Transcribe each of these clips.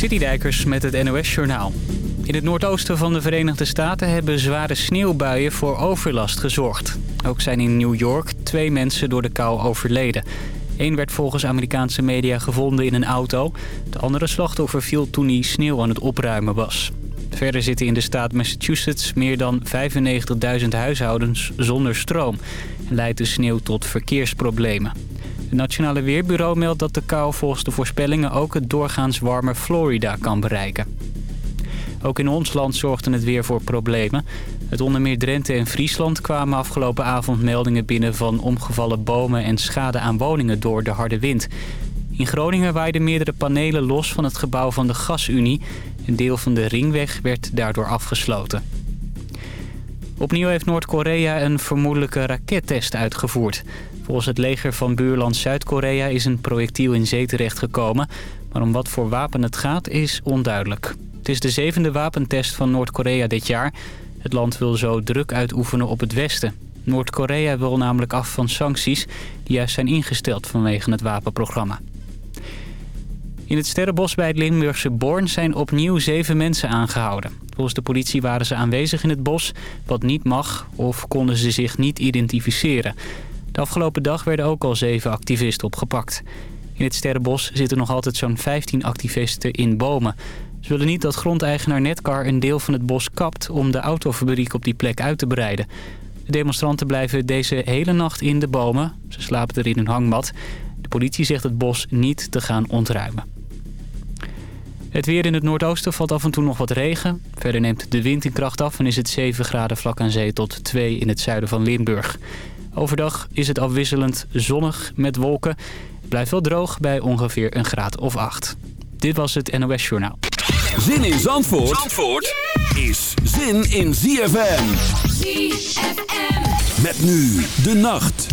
Citydijkers met het NOS-journaal. In het noordoosten van de Verenigde Staten hebben zware sneeuwbuien voor overlast gezorgd. Ook zijn in New York twee mensen door de kou overleden. Eén werd volgens Amerikaanse media gevonden in een auto. De andere slachtoffer viel toen hij sneeuw aan het opruimen was. Verder zitten in de staat Massachusetts meer dan 95.000 huishoudens zonder stroom. En leidt de sneeuw tot verkeersproblemen. Het Nationale Weerbureau meldt dat de kou volgens de voorspellingen ook het doorgaans warme Florida kan bereiken. Ook in ons land zorgde het weer voor problemen. Het onder meer Drenthe en Friesland kwamen afgelopen avond meldingen binnen van omgevallen bomen en schade aan woningen door de harde wind. In Groningen waaiden meerdere panelen los van het gebouw van de Gasunie. Een deel van de ringweg werd daardoor afgesloten. Opnieuw heeft Noord-Korea een vermoedelijke rakettest uitgevoerd. Volgens het leger van buurland Zuid-Korea is een projectiel in zee terechtgekomen. Maar om wat voor wapen het gaat is onduidelijk. Het is de zevende wapentest van Noord-Korea dit jaar. Het land wil zo druk uitoefenen op het Westen. Noord-Korea wil namelijk af van sancties die juist zijn ingesteld vanwege het wapenprogramma. In het Sterrenbos bij het Limburgse Born zijn opnieuw zeven mensen aangehouden. Volgens de politie waren ze aanwezig in het bos, wat niet mag, of konden ze zich niet identificeren. De afgelopen dag werden ook al zeven activisten opgepakt. In het Sterrenbos zitten nog altijd zo'n 15 activisten in bomen. Ze willen niet dat grondeigenaar Netcar een deel van het bos kapt... om de autofabriek op die plek uit te breiden. De demonstranten blijven deze hele nacht in de bomen. Ze slapen er in hun hangmat. De politie zegt het bos niet te gaan ontruimen. Het weer in het noordoosten valt af en toe nog wat regen. Verder neemt de wind in kracht af en is het 7 graden vlak aan zee tot 2 in het zuiden van Limburg. Overdag is het afwisselend zonnig met wolken. Het blijft wel droog bij ongeveer een graad of 8. Dit was het NOS Journaal. Zin in Zandvoort, Zandvoort is zin in ZFM. ZFM. Met nu de nacht.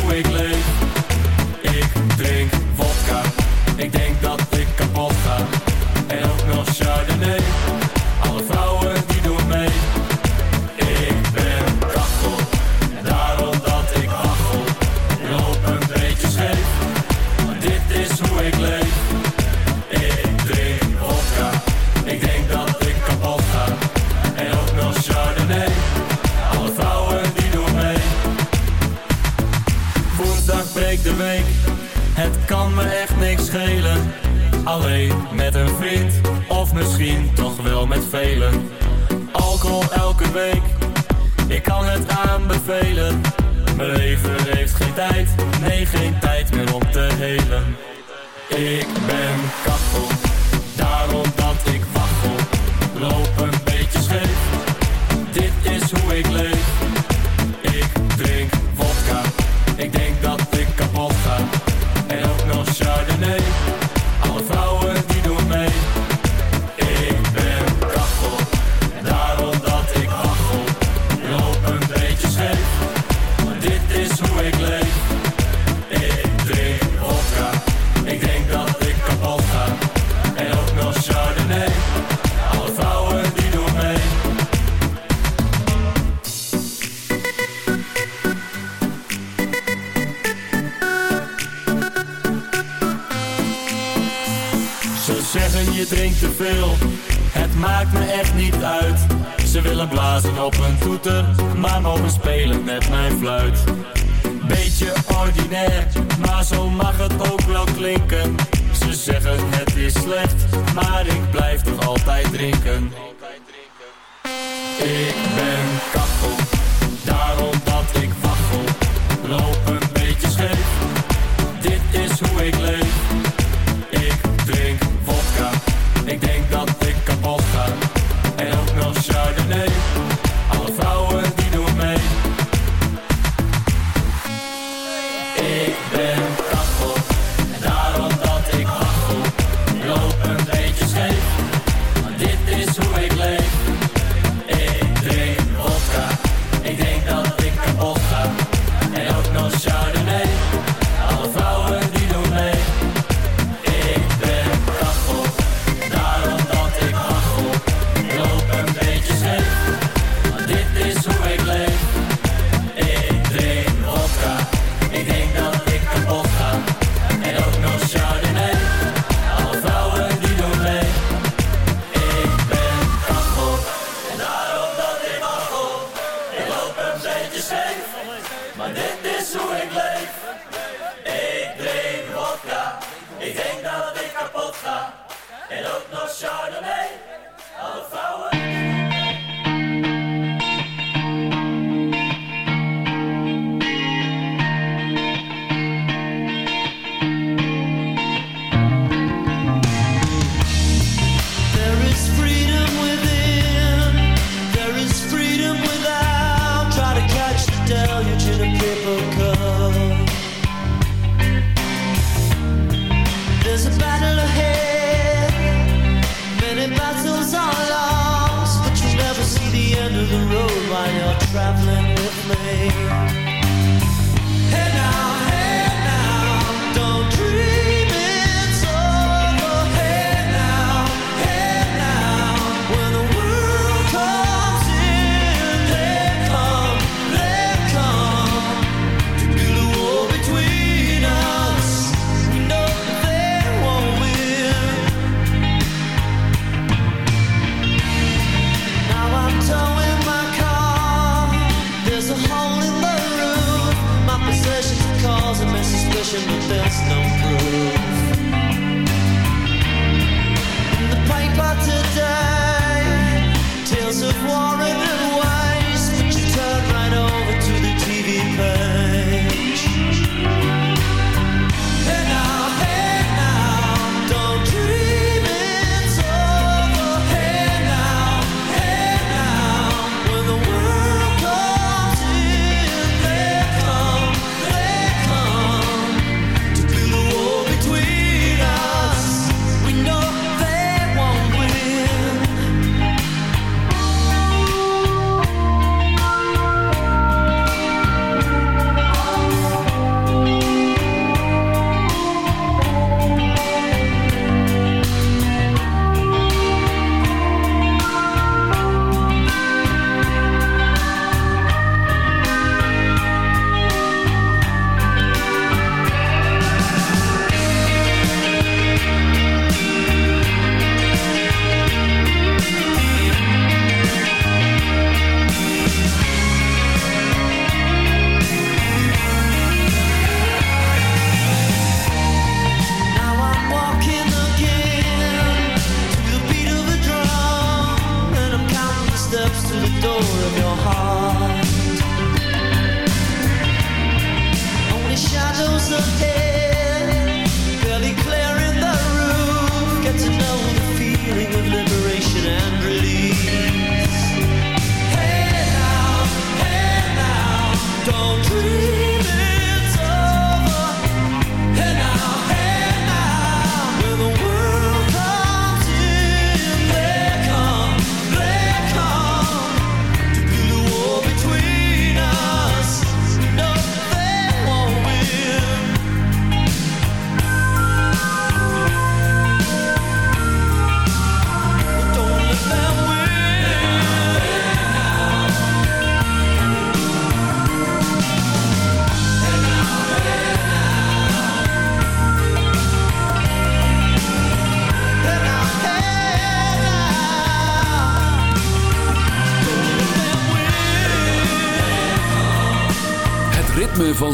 hoe ik leef. Ik drink vodka, ik denk dat Met een vriend, of misschien toch wel met velen. Alcohol elke week, ik kan het aanbevelen. Mijn leven heeft geen tijd, nee geen tijd meer om te helen. Ik ben kapot. drinken. Ik ben heart.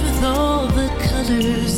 with all the colors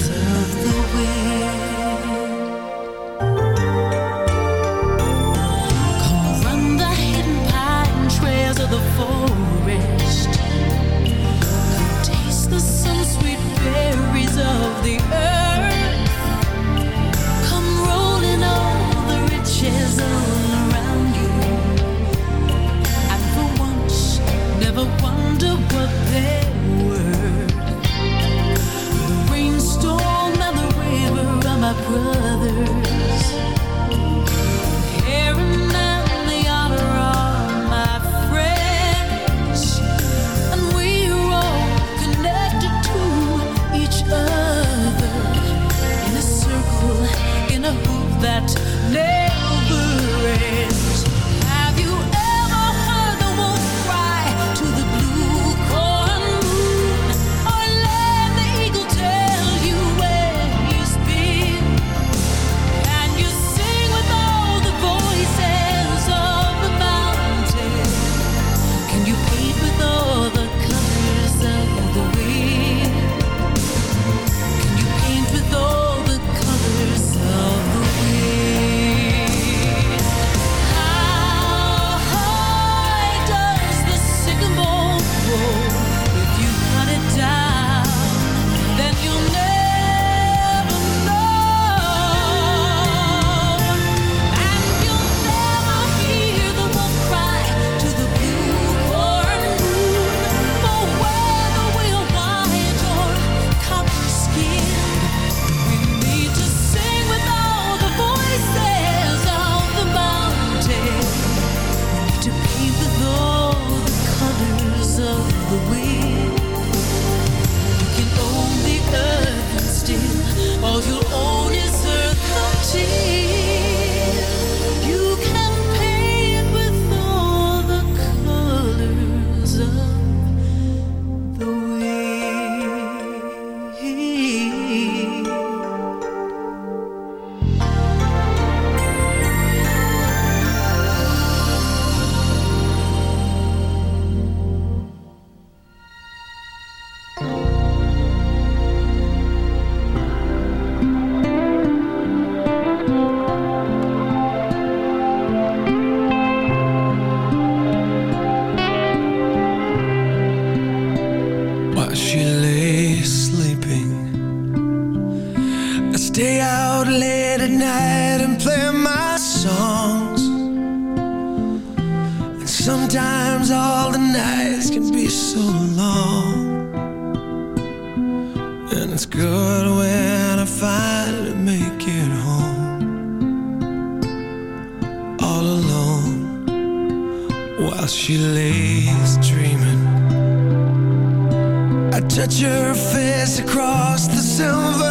your face across the silver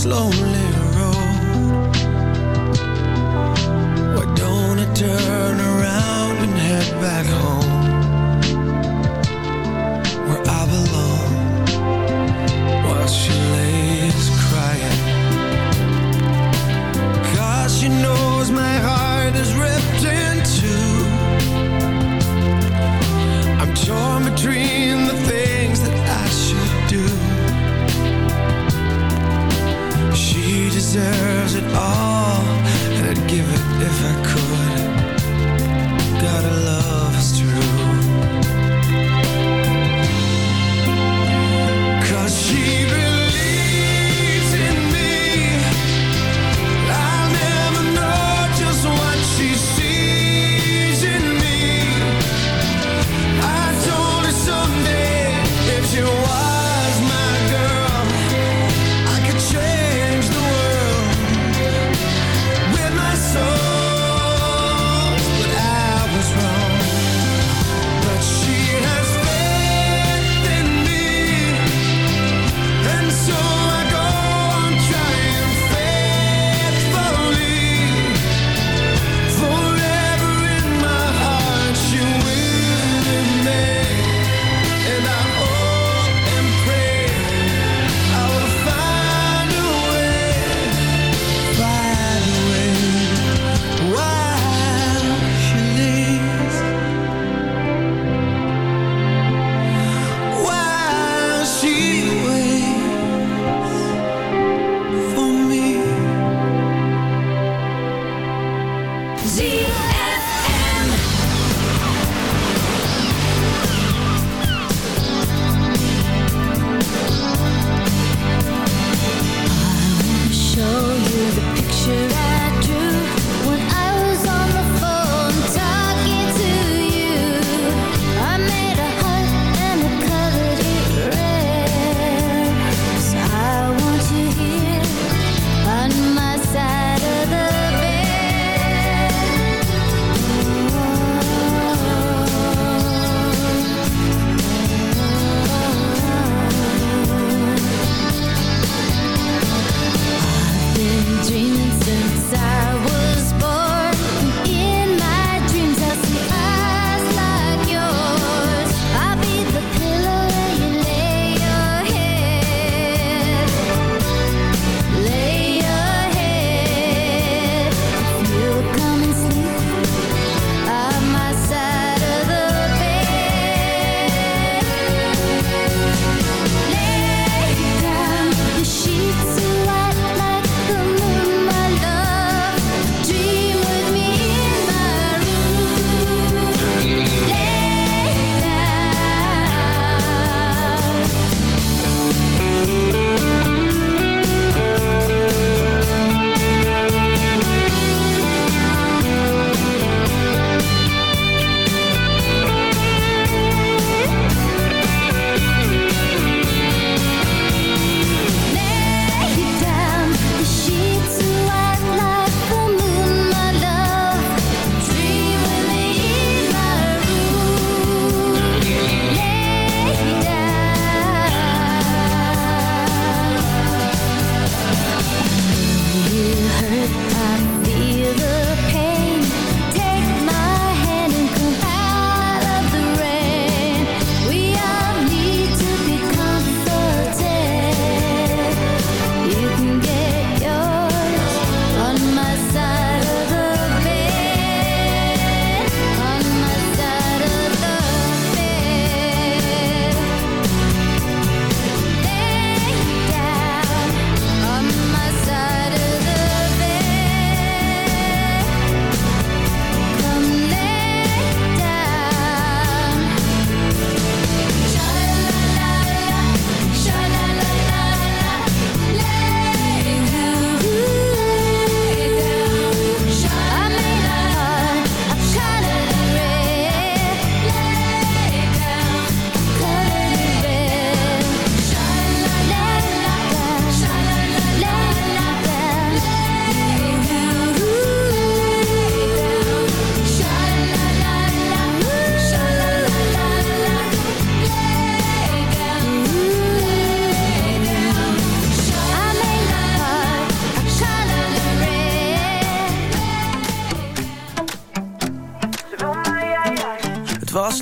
slowly.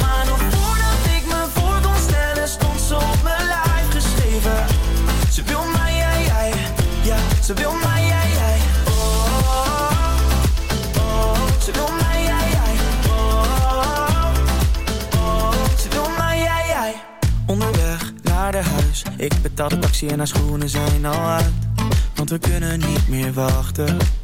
Maar nog voordat ik me voor kon stellen Stond ze op mijn lijf geschreven. Ze wil mij, jij, jij Ja, ze wil mij, jij, jij Oh, ze wil mij, jij, jij Oh, ze wil mij, jij, jij Onderweg naar haar huis. Ik betaal de taxi en haar schoenen zijn al uit. Want we kunnen niet meer wachten. de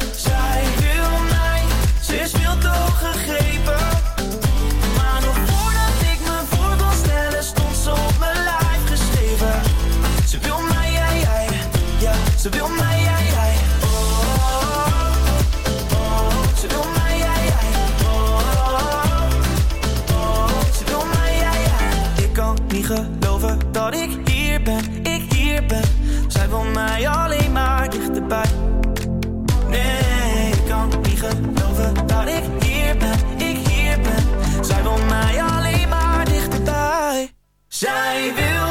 Zij wil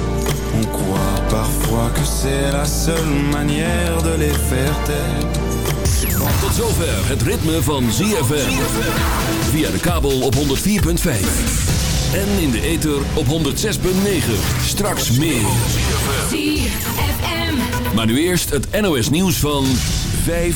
On croit parfois que c'est la seule manière de les faire taire. Tot zover het ritme van ZFM. Via de kabel op 104.5. En in de ether op 106.9. Straks meer. ZFM. Maar nu eerst het NOS nieuws van 5